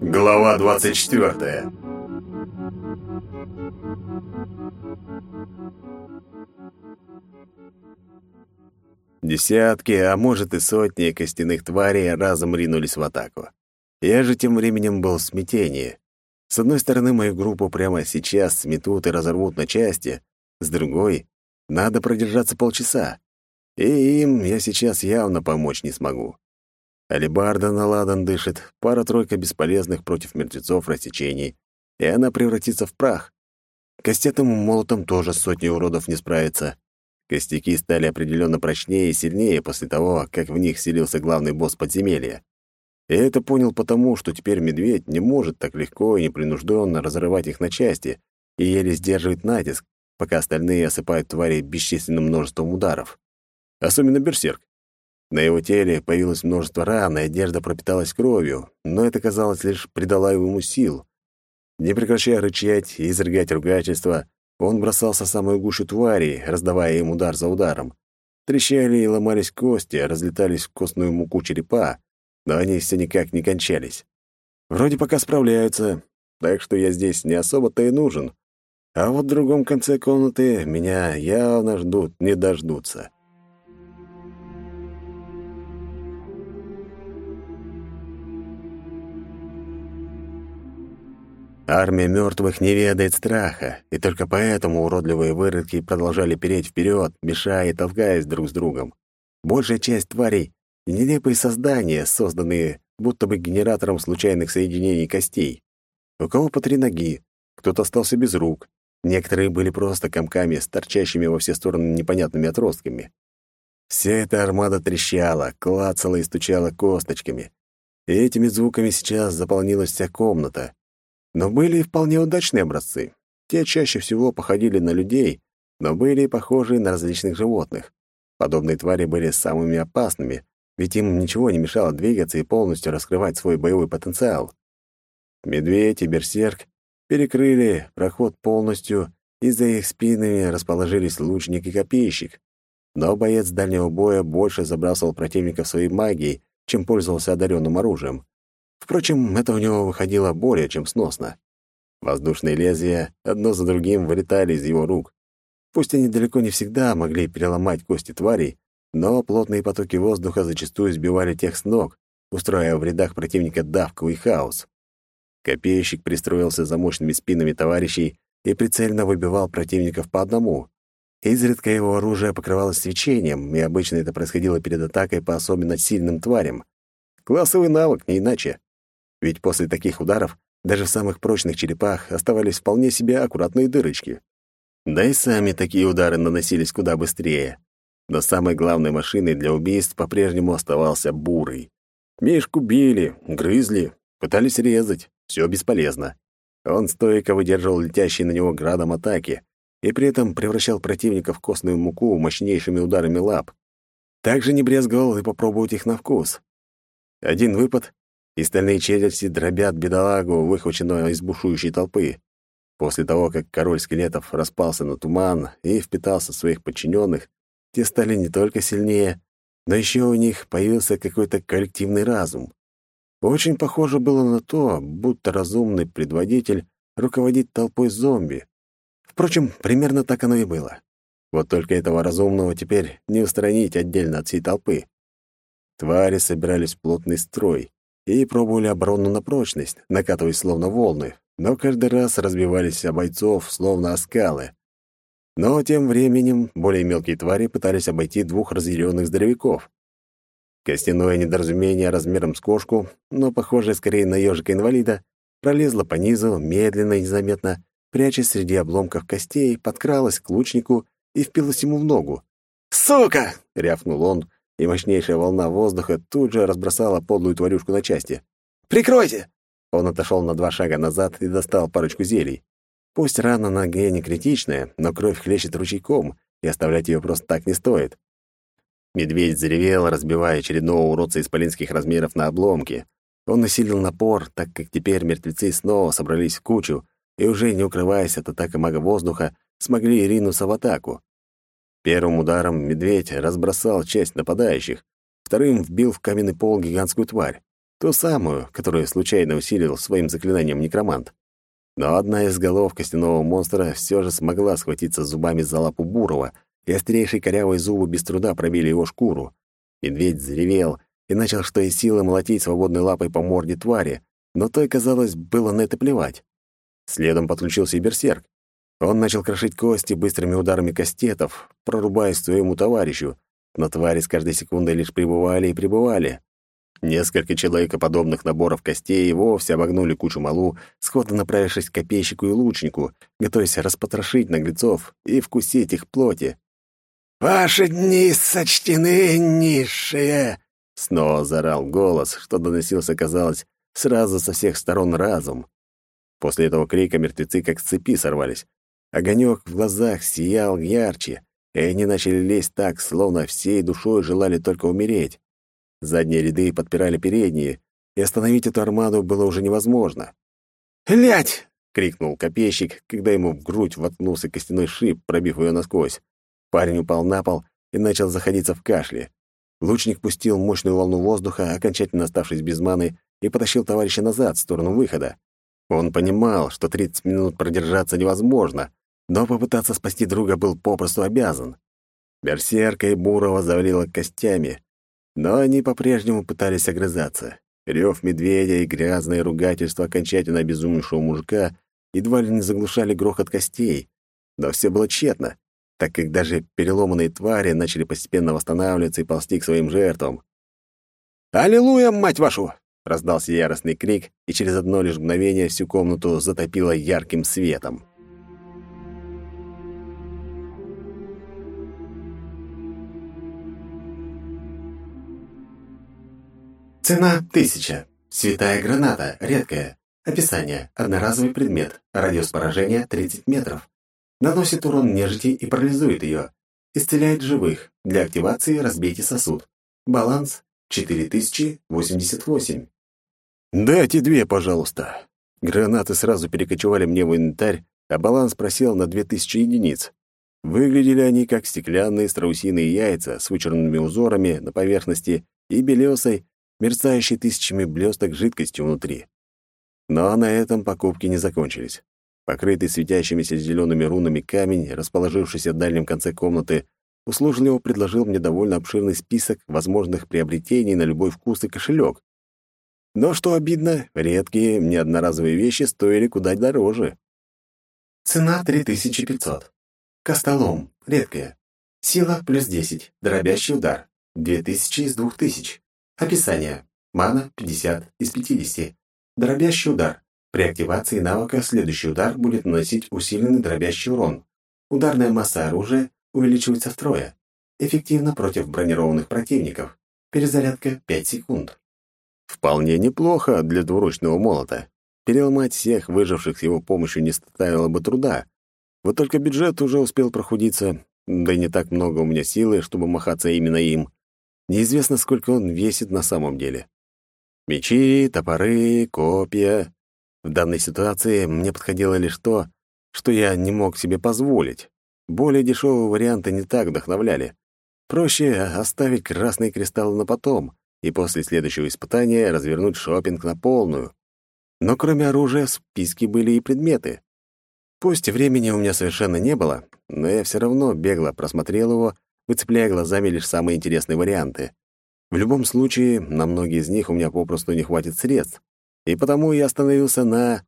Глава 24. Десятки, а может и сотни костяных тварей разом ринулись в атаку. Я же тем временем был в смятении. С одной стороны, мою группу прямо сейчас сметут и разорвут на части, с другой — надо продержаться полчаса. И им я сейчас явно помочь не смогу. Алибарда на ладан дышит, пара-тройка бесполезных против мертвецов рассечений, и она превратится в прах. Костятым молотом тоже сотни уродов не справится. Костяки стали определенно прочнее и сильнее после того, как в них селился главный босс подземелья. Я это понял потому, что теперь медведь не может так легко и непринужденно разрывать их на части и еле сдерживает натиск, пока остальные осыпают твари бесчисленным множеством ударов. Особенно берсерк. На его теле появилось множество ран, и одежда пропиталась кровью, но это, казалось, лишь придало ему сил. Не прекращая рычать и изрыгать ругательства, он бросался в самую гущу твари, раздавая им удар за ударом. Трещали и ломались кости, разлетались в костную муку черепа, но они все никак не кончались. Вроде пока справляются, так что я здесь не особо-то и нужен. А вот в другом конце комнаты меня явно ждут, не дождутся. Армия мертвых не ведает страха, и только поэтому уродливые выродки продолжали переть вперед, мешая и толкаясь друг с другом. Большая часть тварей — нелепые создания, созданные будто бы генератором случайных соединений костей. У кого по три ноги, кто-то остался без рук, некоторые были просто комками с торчащими во все стороны непонятными отростками. Вся эта армада трещала, клацала и стучала косточками. И этими звуками сейчас заполнилась вся комната — но были и вполне удачные образцы. Те чаще всего походили на людей, но были и похожи на различных животных. Подобные твари были самыми опасными, ведь им ничего не мешало двигаться и полностью раскрывать свой боевой потенциал. Медведь и берсерк перекрыли проход полностью, и за их спинами расположились лучник и копейщик. Но боец дальнего боя больше забрасывал противников своей магией, чем пользовался одаренным оружием. Впрочем, это у него выходило более чем сносно. Воздушные лезвия одно за другим вылетали из его рук. Пусть они далеко не всегда могли переломать кости тварей, но плотные потоки воздуха зачастую сбивали тех с ног, устраивая в рядах противника давку и хаос. Копейщик пристроился за мощными спинами товарищей и прицельно выбивал противников по одному. Изредка его оружие покрывалось свечением, и обычно это происходило перед атакой по особенно сильным тварям. Классовый навык, не иначе. Ведь после таких ударов даже в самых прочных черепах оставались вполне себе аккуратные дырочки. Да и сами такие удары наносились куда быстрее. Но самой главной машиной для убийств по-прежнему оставался бурый. Мишку били, грызли, пытались резать. Все бесполезно. Он стойко выдерживал летящие на него градом атаки и при этом превращал противника в костную муку мощнейшими ударами лап. Также не брезговал и попробовать их на вкус. Один выпад, и стальные челюсти дробят бедолагу, выхваченную из бушующей толпы. После того, как король скелетов распался на туман и впитался в своих подчиненных, те стали не только сильнее, но еще у них появился какой-то коллективный разум. Очень похоже было на то, будто разумный предводитель руководит толпой зомби. Впрочем, примерно так оно и было. Вот только этого разумного теперь не устранить отдельно от всей толпы. Твари собирались в плотный строй, и пробовали оборону на прочность, накатываясь словно волны, но каждый раз разбивались о бойцов, словно о скалы. Но тем временем более мелкие твари пытались обойти двух разъяренных здоровяков. Костяное недоразумение размером с кошку, но похожее скорее на ежика-инвалида, пролезло по низу, медленно и незаметно, прячась среди обломков костей, подкралась к лучнику и впилась ему в ногу. «Сука!» — рявкнул он, и мощнейшая волна воздуха тут же разбросала подлую тварюшку на части. «Прикройте!» Он отошел на два шага назад и достал парочку зелий. Пусть рана на ноге не критичная, но кровь хлещет ручейком, и оставлять ее просто так не стоит. Медведь заревел, разбивая очередного уродца исполинских размеров на обломки. Он усилил напор, так как теперь мертвецы снова собрались в кучу и, уже не укрываясь от атаки мага воздуха, смогли ринуться в атаку. Первым ударом медведь разбросал часть нападающих, вторым вбил в каменный пол гигантскую тварь. Ту самую, которую случайно усилил своим заклинанием некромант. Но одна из голов костяного монстра все же смогла схватиться зубами за лапу Бурова, и острейшие корявые зубы без труда пробили его шкуру. Медведь заревел и начал что из силы молотить свободной лапой по морде твари, но той, казалось, было на это плевать. Следом подключился и берсерк. Он начал крошить кости быстрыми ударами кастетов, прорубаясь своему товарищу, но твари с каждой секундой лишь прибывали и прибывали. Несколько человекоподобных наборов костей вовсе обогнули кучу малу, сходно направившись к копейщику и лучнику, готовясь распотрошить наглецов и вкусить их плоти. «Ваши дни сочтены, низшие!» Снова заорал голос, что доносился, казалось, сразу со всех сторон разум. После этого крика мертвецы как с цепи сорвались. Огонек в глазах сиял ярче, и они начали лезть так, словно всей душой желали только умереть. Задние ряды подпирали передние, и остановить эту армаду было уже невозможно. «Лять!» — крикнул копейщик, когда ему в грудь воткнулся костяной шип, пробив ее насквозь. Парень упал на пол и начал заходиться в кашле. Лучник пустил мощную волну воздуха, окончательно оставшись без маны, и потащил товарища назад, в сторону выхода. Он понимал, что 30 минут продержаться невозможно, но попытаться спасти друга был попросту обязан. Берсерка и Бурова завалило костями, но они по-прежнему пытались огрызаться. Рев медведя и грязное ругательство окончательно обезумевшего мужика едва ли не заглушали грохот костей. Но все было тщетно, так как даже переломанные твари начали постепенно восстанавливаться и ползти к своим жертвам. «Аллилуйя, мать вашу!» — раздался яростный крик, и через одно лишь мгновение всю комнату затопило ярким светом. Цена – тысяча. Святая граната, редкая. Описание – одноразовый предмет. Радиус поражения – 30 метров. Наносит урон нежити и парализует ее. Исцеляет живых. Для активации разбейте сосуд. Баланс – 4088. «Дайте две, пожалуйста». Гранаты сразу перекочевали мне в инвентарь, а баланс просел на 2000 единиц. Выглядели они как стеклянные страусиные яйца с вычурными узорами на поверхности и белесой, мерцающей тысячами блесток жидкостью внутри. Но на этом покупки не закончились. Покрытый светящимися зелеными рунами камень, расположившийся в дальнем конце комнаты, услужливо предложил мне довольно обширный список возможных приобретений на любой вкус и кошелек. Но, что обидно, редкие, неодноразовые вещи стоили куда дороже. Цена 3500. Костолом. Редкая. Сила плюс 10. Дробящий удар. 2000 из 2000. Описание. Мана 50 из 50. Дробящий удар. При активации навыка следующий удар будет наносить усиленный дробящий урон. Ударная масса оружия увеличивается втрое. Эффективно против бронированных противников. Перезарядка 5 секунд. Вполне неплохо для двуручного молота. Переломать всех выживших с его помощью не составило бы труда. Вот только бюджет уже успел прохудиться, да и не так много у меня силы, чтобы махаться именно им. Неизвестно, сколько он весит на самом деле. Мечи, топоры, копья. В данной ситуации мне подходило лишь то, что я не мог себе позволить. Более дешевые варианты не так вдохновляли. Проще оставить красные кристаллы на потом и после следующего испытания развернуть шопинг на полную. Но кроме оружия в списке были и предметы. Пусть времени у меня совершенно не было, но я все равно бегло просмотрел его выцепляя глазами лишь самые интересные варианты. В любом случае, на многие из них у меня попросту не хватит средств, и потому я остановился на...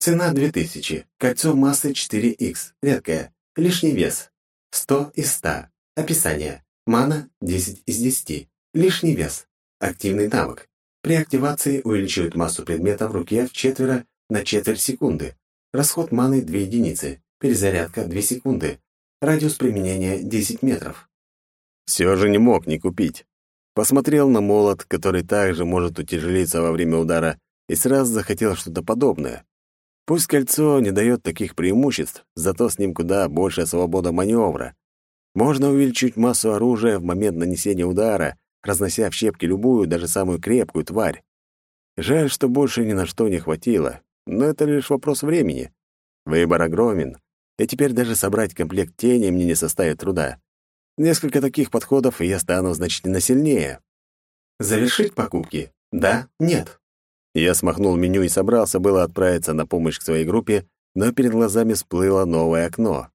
Цена 2000. Кольцо массы 4х. Редкое. Лишний вес. 100 из 100. Описание. Мана 10 из 10. Лишний вес. Активный навык. При активации увеличивает массу предмета в руке в четверо на четверть секунды. Расход маны 2 единицы. Перезарядка 2 секунды. Радиус применения 10 метров. Все же не мог не купить. Посмотрел на молот, который также может утяжелиться во время удара, и сразу захотел что-то подобное. Пусть кольцо не дает таких преимуществ, зато с ним куда большая свобода маневра. Можно увеличить массу оружия в момент нанесения удара, разнося в щепки любую, даже самую крепкую тварь. Жаль, что больше ни на что не хватило, но это лишь вопрос времени. Выбор огромен, и теперь даже собрать комплект тени мне не составит труда. Несколько таких подходов, и я стану значительно сильнее. Завершить покупки. Да, нет. Я смахнул меню и собрался было отправиться на помощь к своей группе, но перед глазами всплыло новое окно.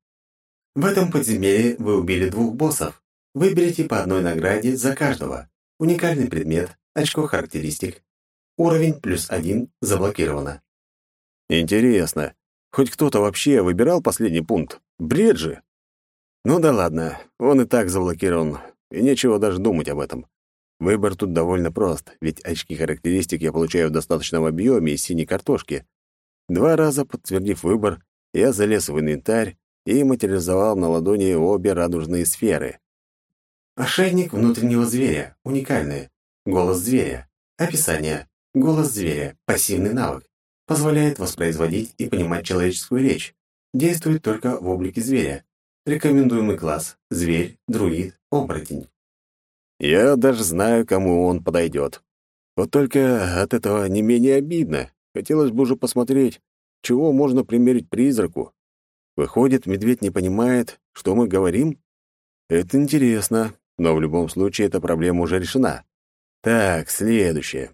В этом подземелье вы убили двух боссов. Выберите по одной награде за каждого. Уникальный предмет, очко характеристик. Уровень плюс один заблокировано. Интересно, хоть кто-то вообще выбирал последний пункт? Бред же! Ну да ладно, он и так заблокирован, и нечего даже думать об этом. Выбор тут довольно прост, ведь очки характеристик я получаю в достаточном объеме из синей картошки. Два раза подтвердив выбор, я залез в инвентарь и материализовал на ладони обе радужные сферы. Ошейник внутреннего зверя. Уникальный. Голос зверя. Описание. Голос зверя. Пассивный навык. Позволяет воспроизводить и понимать человеческую речь. Действует только в облике зверя. Рекомендуемый класс. Зверь, друид, оборотень. Я даже знаю, кому он подойдет. Вот только от этого не менее обидно. Хотелось бы уже посмотреть, чего можно примерить призраку. Выходит, медведь не понимает, что мы говорим? Это интересно, но в любом случае эта проблема уже решена. Так, следующее.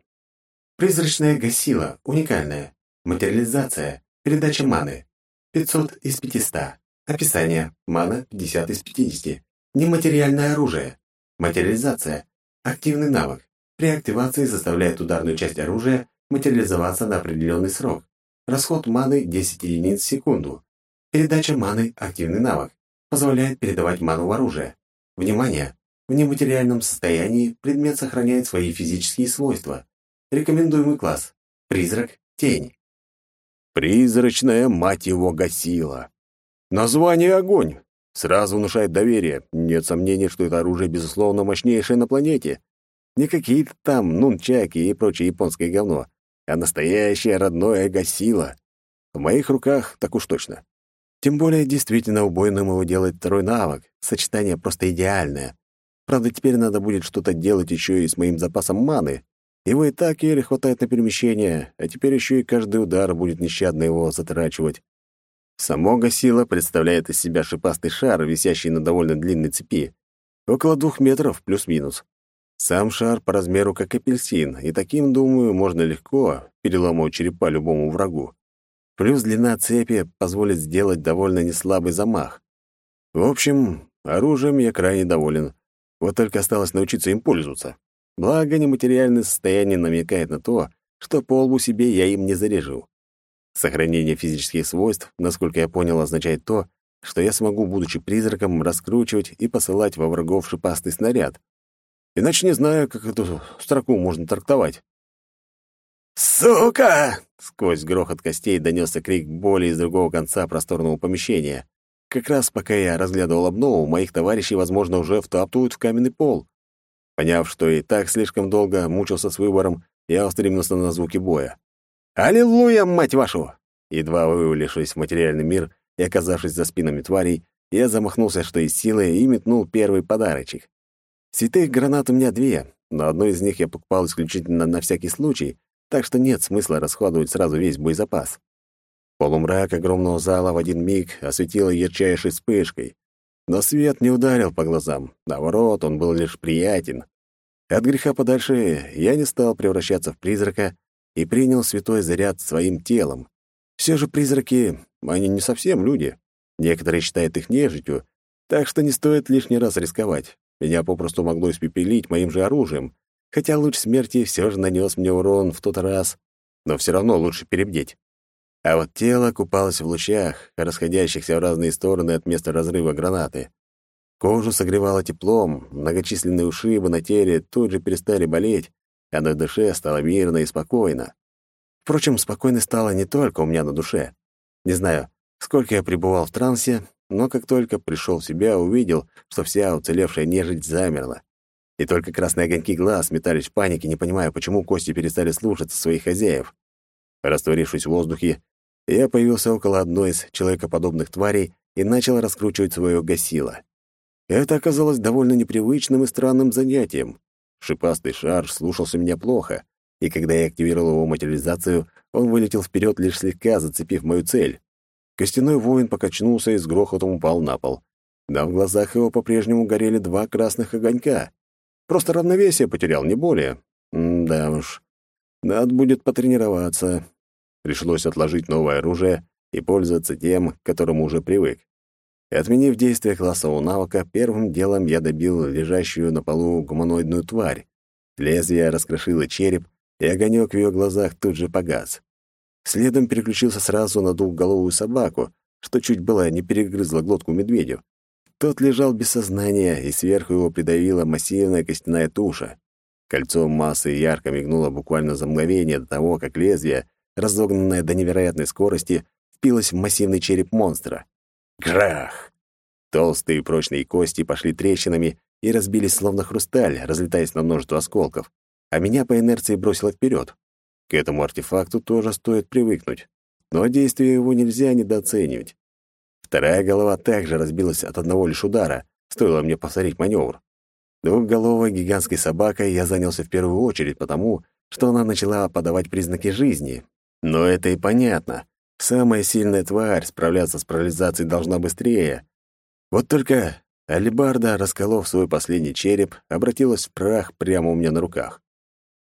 Призрачная гасила, уникальная. Материализация, передача маны. 500 из 500. Описание. Мана 50 из 50. Нематериальное оружие. Материализация. Активный навык. При активации заставляет ударную часть оружия материализоваться на определенный срок. Расход маны 10 единиц в секунду. Передача маны – активный навык. Позволяет передавать ману в оружие. Внимание! В нематериальном состоянии предмет сохраняет свои физические свойства. Рекомендуемый класс. Призрак, тень. Призрачная мать его гасила. Название огонь. Сразу внушает доверие. Нет сомнений, что это оружие, безусловно, мощнейшее на планете. Не какие-то там нунчаки и прочее японское говно, а настоящее родное гасило. В моих руках так уж точно. Тем более, действительно, убойным его делает второй навык. Сочетание просто идеальное. Правда, теперь надо будет что-то делать еще и с моим запасом маны. Его и так еле хватает на перемещение, а теперь еще и каждый удар будет нещадно его затрачивать. Само гасило представляет из себя шипастый шар, висящий на довольно длинной цепи. Около двух метров, плюс-минус. Сам шар по размеру как апельсин, и таким, думаю, можно легко переломать черепа любому врагу. Плюс длина цепи позволит сделать довольно неслабый замах. В общем, оружием я крайне доволен. Вот только осталось научиться им пользоваться. Благо, нематериальное состояние намекает на то, что по лбу себе я им не заряжу. Сохранение физических свойств, насколько я понял, означает то, что я смогу, будучи призраком, раскручивать и посылать во врагов шипастый снаряд. Иначе не знаю, как эту строку можно трактовать. «Сука!» — сквозь грохот костей донесся крик боли из другого конца просторного помещения. Как раз пока я разглядывал обнову, моих товарищей, возможно, уже втаптывают в каменный пол. Поняв, что и так слишком долго мучился с выбором, я устремился на звуки боя. «Аллилуйя, мать вашу!» Едва вывалившись в материальный мир и оказавшись за спинами тварей, я замахнулся, что из силы, и метнул первый подарочек. Святых гранат у меня две, но одну из них я покупал исключительно на всякий случай, так что нет смысла расходовать сразу весь боезапас. Полумрак огромного зала в один миг осветило ярчайшей вспышкой. Но свет не ударил по глазам, наоборот, он был лишь приятен. От греха подальше я не стал превращаться в призрака и принял святой заряд своим телом. Все же призраки, они не совсем люди. Некоторые считают их нежитью, так что не стоит лишний раз рисковать. Меня попросту могло испепелить моим же оружием, хотя луч смерти все же нанес мне урон в тот раз, но все равно лучше перебдеть. А вот тело купалось в лучах, расходящихся в разные стороны от места разрыва гранаты. Кожу согревало теплом, многочисленные ушибы на теле тут же перестали болеть, а на душе стало мирно и спокойно. Впрочем, спокойно стало не только у меня на душе. Не знаю, сколько я пребывал в трансе, но как только пришел в себя, увидел, что вся уцелевшая нежить замерла. И только красные огоньки глаз метались в панике, не понимая, почему кости перестали слушаться своих хозяев. Растворившись в воздухе, я появился около одной из человекоподобных тварей и начал раскручивать свое гасило. Это оказалось довольно непривычным и странным занятием. Шипастый шар слушался меня плохо, и когда я активировал его материализацию, он вылетел вперед, лишь слегка зацепив мою цель. Костяной воин покачнулся и с грохотом упал на пол. Да в глазах его по-прежнему горели два красных огонька. Просто равновесие потерял, не более. М да уж. Надо будет потренироваться. Пришлось отложить новое оружие и пользоваться тем, к которому уже привык. Отменив действие классового навыка, первым делом я добил лежащую на полу гуманоидную тварь. Лезвие раскрошило череп, и огонек в ее глазах тут же погас. Следом переключился сразу на двухголовую собаку, что чуть было не перегрызла глотку медведю. Тот лежал без сознания, и сверху его придавила массивная костяная туша. Кольцо массы ярко мигнуло буквально за мгновение до того, как лезвие, разогнанное до невероятной скорости, впилось в массивный череп монстра. Грах! Толстые прочные кости пошли трещинами и разбились словно хрусталь, разлетаясь на множество осколков, а меня по инерции бросило вперед. К этому артефакту тоже стоит привыкнуть, но действие его нельзя недооценивать. Вторая голова также разбилась от одного лишь удара, стоило мне повторить маневр. Двухголовой гигантской собакой я занялся в первую очередь потому, что она начала подавать признаки жизни. Но это и понятно. Самая сильная тварь справляться с парализацией должна быстрее. Вот только Алибарда, расколов свой последний череп, обратилась в прах прямо у меня на руках.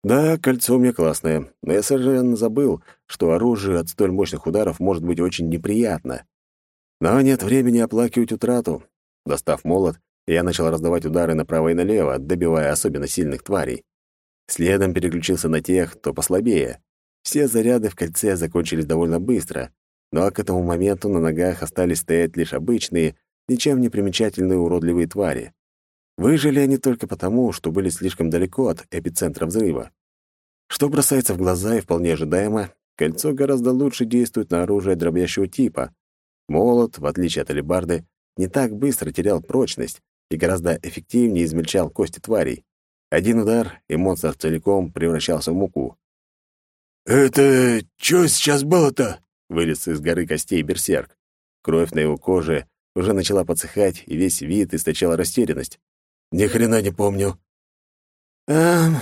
Да, кольцо у меня классное, но я совершенно забыл, что оружие от столь мощных ударов может быть очень неприятно. Но нет времени оплакивать утрату. Достав молот, я начал раздавать удары направо и налево, добивая особенно сильных тварей. Следом переключился на тех, кто послабее. Все заряды в кольце закончились довольно быстро, но к этому моменту на ногах остались стоять лишь обычные, ничем не примечательные уродливые твари. Выжили они только потому, что были слишком далеко от эпицентра взрыва. Что бросается в глаза и вполне ожидаемо, кольцо гораздо лучше действует на оружие дробящего типа. Молот, в отличие от алебарды, не так быстро терял прочность и гораздо эффективнее измельчал кости тварей. Один удар, и монстр целиком превращался в муку. «Это что сейчас было-то?» — вылез из горы костей берсерк. Кровь на его коже уже начала подсыхать, и весь вид источал растерянность. «Ни хрена не помню». «Эм,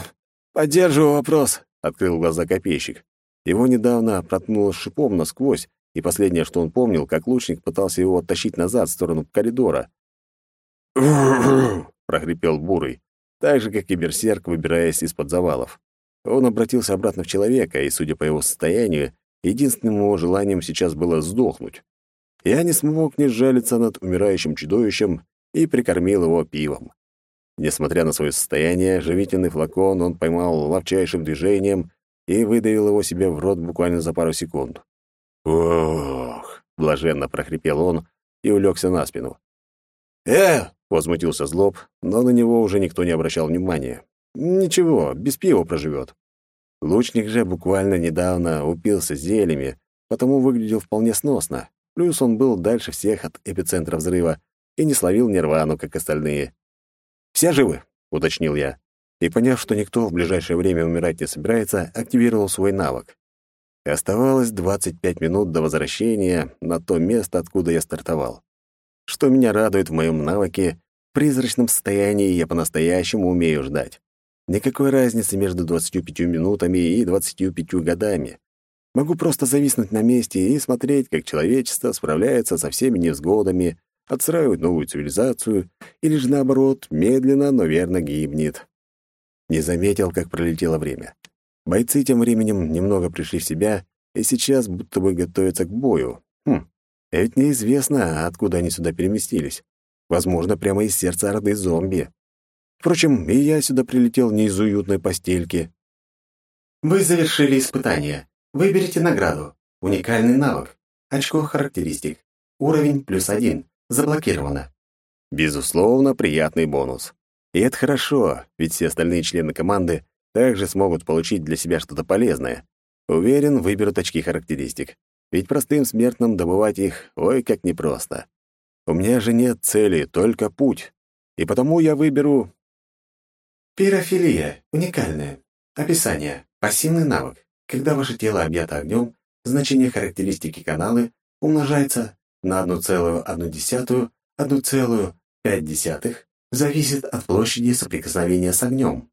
поддерживаю вопрос», — открыл глаза копейщик. Его недавно проткнуло шипом насквозь, и последнее, что он помнил, как лучник пытался его оттащить назад в сторону коридора. Прохрипел Бурый, так же, как и берсерк, выбираясь из-под завалов. Он обратился обратно в человека, и, судя по его состоянию, единственным его желанием сейчас было сдохнуть. Я не смог не сжалиться над умирающим чудовищем и прикормил его пивом. Несмотря на свое состояние, живительный флакон он поймал ловчайшим движением и выдавил его себе в рот буквально за пару секунд. «Ох!» — блаженно прохрипел он и улегся на спину. «Э!» — возмутился Злоб, но на него уже никто не обращал внимания. Ничего, без пива проживет. Лучник же буквально недавно упился зельями, потому выглядел вполне сносно. Плюс он был дальше всех от эпицентра взрыва и не словил нирвану, как остальные. «Все живы?» — уточнил я. И, поняв, что никто в ближайшее время умирать не собирается, активировал свой навык. Оставалось 25 минут до возвращения на то место, откуда я стартовал. Что меня радует в моем навыке, в призрачном состоянии я по-настоящему умею ждать. Никакой разницы между 25 минутами и 25 годами. Могу просто зависнуть на месте и смотреть, как человечество справляется со всеми невзгодами, отстраивает новую цивилизацию, или же наоборот, медленно, но верно гибнет. Не заметил, как пролетело время. Бойцы тем временем немного пришли в себя и сейчас будто бы готовятся к бою. Хм, ведь неизвестно, откуда они сюда переместились. Возможно, прямо из сердца орды зомби. Впрочем, и я сюда прилетел не из уютной постельки. Вы завершили испытание. Выберите награду. Уникальный навык. Очко характеристик. Уровень плюс один. Заблокировано. Безусловно, приятный бонус. И это хорошо, ведь все остальные члены команды также смогут получить для себя что-то полезное. Уверен, выберут очки характеристик. Ведь простым смертным добывать их ой как непросто. У меня же нет цели, только путь. И потому я выберу Пирофилия. Уникальная. Описание. Пассивный навык. Когда ваше тело объято огнем, значение характеристики каналы умножается на 1,1, 1,5, зависит от площади соприкосновения с огнем.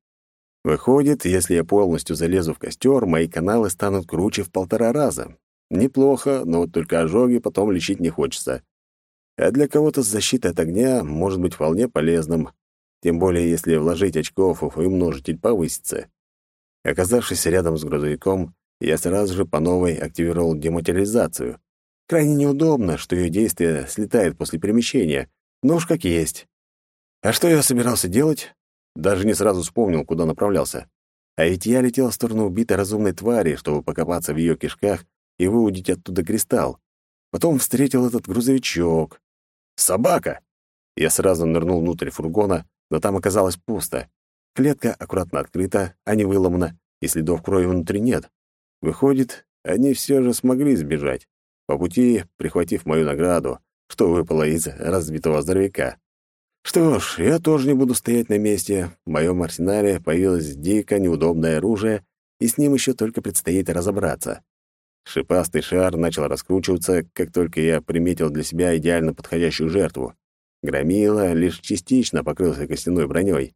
Выходит, если я полностью залезу в костер, мои каналы станут круче в полтора раза. Неплохо, но вот только ожоги потом лечить не хочется. А для кого-то с защитой от огня может быть вполне полезным тем более если вложить очков и умножитель повысится. Оказавшись рядом с грузовиком, я сразу же по новой активировал дематериализацию. Крайне неудобно, что ее действие слетает после перемещения, но уж как есть. А что я собирался делать? Даже не сразу вспомнил, куда направлялся. А ведь я летел в сторону убитой разумной твари, чтобы покопаться в ее кишках и выудить оттуда кристалл. Потом встретил этот грузовичок. Собака! Я сразу нырнул внутрь фургона, но там оказалось пусто. Клетка аккуратно открыта, а не выломана, и следов крови внутри нет. Выходит, они все же смогли сбежать, по пути прихватив мою награду, что выпало из разбитого здоровяка. Что ж, я тоже не буду стоять на месте. В моем арсенале появилось дико неудобное оружие, и с ним еще только предстоит разобраться. Шипастый шар начал раскручиваться, как только я приметил для себя идеально подходящую жертву. Громила лишь частично покрылся костяной броней.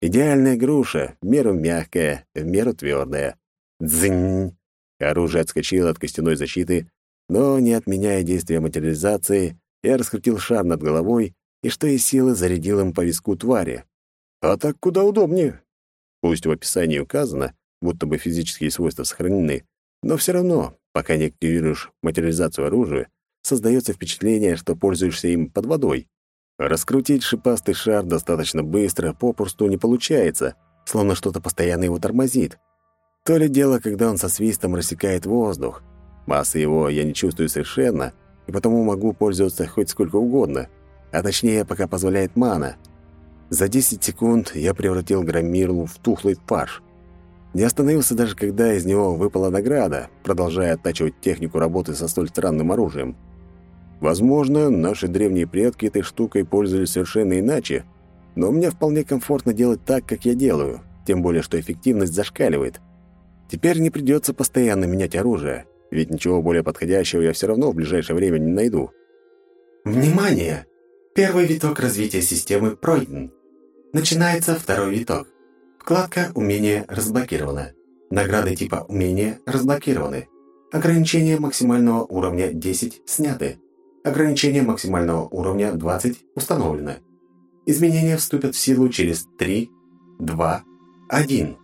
Идеальная груша, в меру мягкая, в меру твердая. Дзынь! Оружие отскочило от костяной защиты, но, не отменяя действия материализации, я раскрутил шар над головой и, что из силы, зарядил им по виску твари. А так куда удобнее. Пусть в описании указано, будто бы физические свойства сохранены, но все равно, пока не активируешь материализацию оружия, создается впечатление, что пользуешься им под водой. Раскрутить шипастый шар достаточно быстро попросту не получается, словно что-то постоянно его тормозит. То ли дело, когда он со свистом рассекает воздух. Массы его я не чувствую совершенно, и потому могу пользоваться хоть сколько угодно, а точнее, пока позволяет мана. За 10 секунд я превратил Громирлу в тухлый паш. Не остановился даже, когда из него выпала награда, продолжая оттачивать технику работы со столь странным оружием. Возможно, наши древние предки этой штукой пользовались совершенно иначе, но мне вполне комфортно делать так, как я делаю, тем более что эффективность зашкаливает. Теперь не придется постоянно менять оружие, ведь ничего более подходящего я все равно в ближайшее время не найду. Внимание! Первый виток развития системы пройден. Начинается второй виток. Вкладка «Умение» разблокирована. Награды типа «Умение» разблокированы. Ограничение максимального уровня 10 сняты. Ограничение максимального уровня 20 установлено. Изменения вступят в силу через 3, 2, 1.